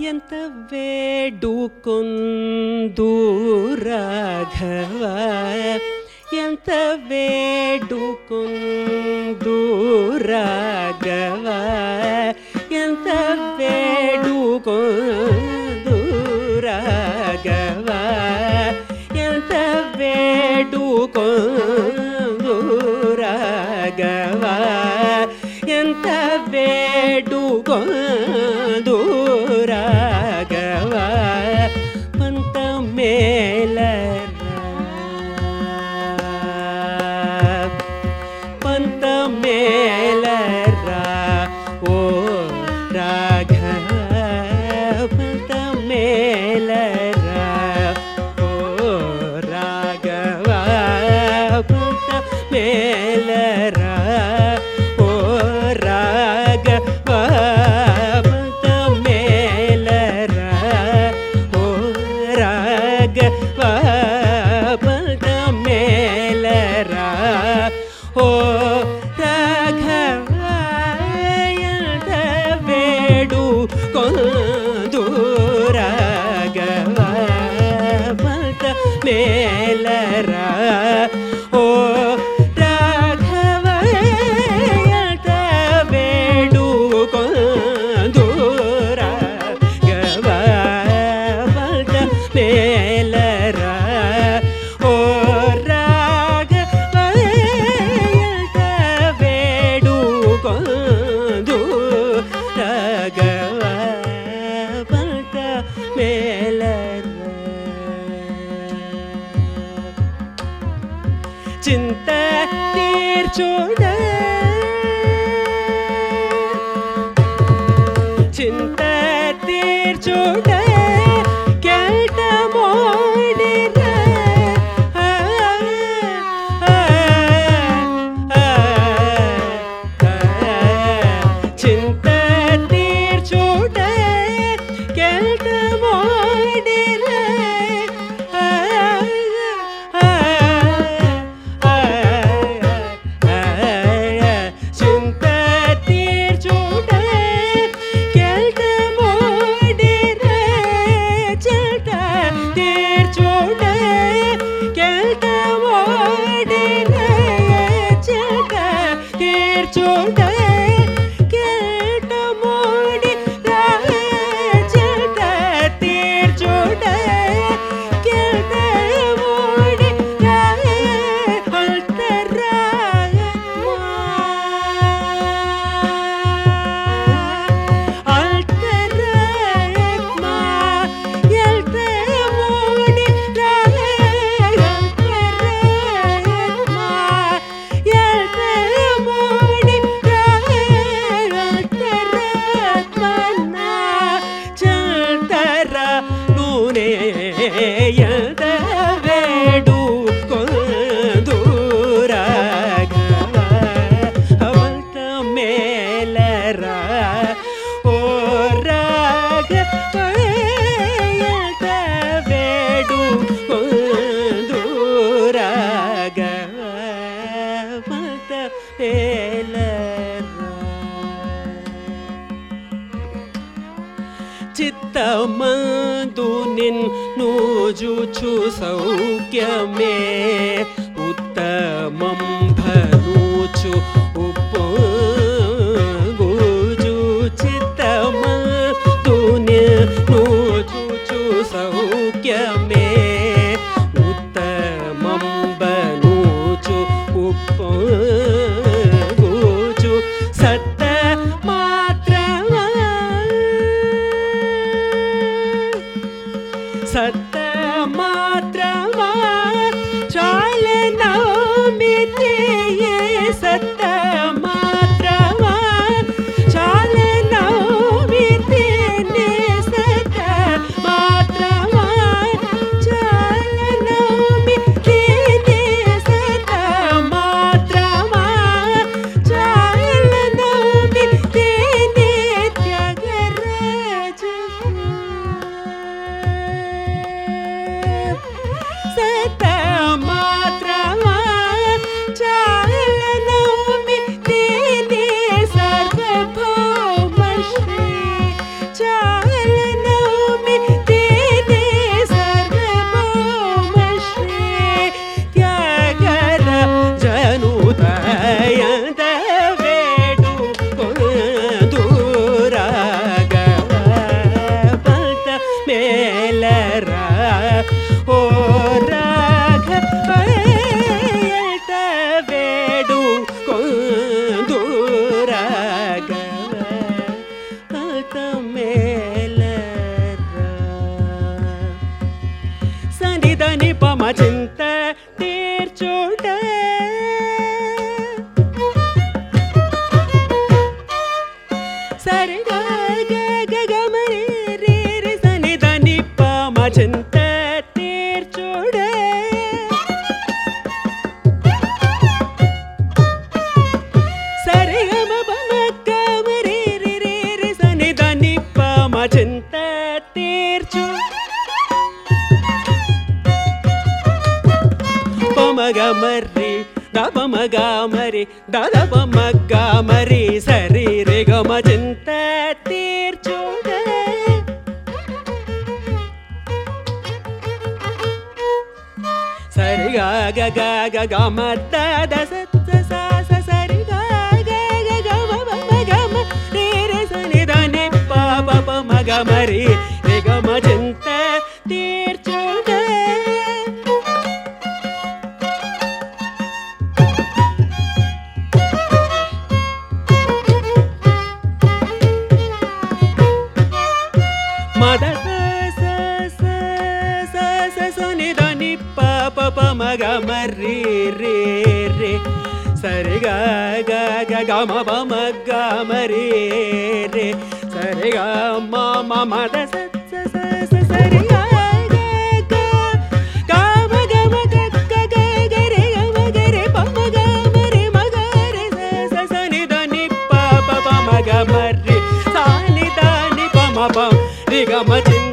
ಎಂತ ವೇಡುಕೊಂದು ರಾಘವ ಎಂತ ವೇಡುಕೊಂದು ರಾಘವ ಎಂತ ವೇಡುಕೊಂದು ರಾಘವ ಎಂತ ವೇಡುಕೊಂದು ರಾಘವ ಎಂತ ವೇಡುಕೊಂದು trôi đây கருத வேடு तुनिन् नोजु चु सौक्यमे उत्तमं भरुचु उपुजु चित्तम तुनि नो Sir. ಮರಿ ದಬ ಮಗ ಮರಿ ದದಬ ಮಗ್ಗ ಮರಿ ಸರಿ ರೆ ಗಮ ಚಿಂತ ತೀರ್ಚೋದ ಸರಿ ಗ ಗ ಗ ಗ ಗ ಮದ್ದ ದಸ ಸರಿ ಗ ಗ ಗ ಗ ಮ ಗ ಮ ರೇ ರೇ ಸನಿ ದ ನಿ ಪ ಪ ಮ ಗ ಮ ರೇ ಸರಿ ಗ ಗ ಗ ಗ ಮ ಪ ಮ ಗ ಮ ರೇ ರೇ ಸರಿ ಗ ಮ ಮ ಮ ದ ಸ ಸ ಸ ಸ ಸರಿ ಗ ಗ ಮ ರಿ ಸಾ ನಿ ದ ನಿ ಪ ಮ ಪ ರಿ ಗ ಮ ಚಿ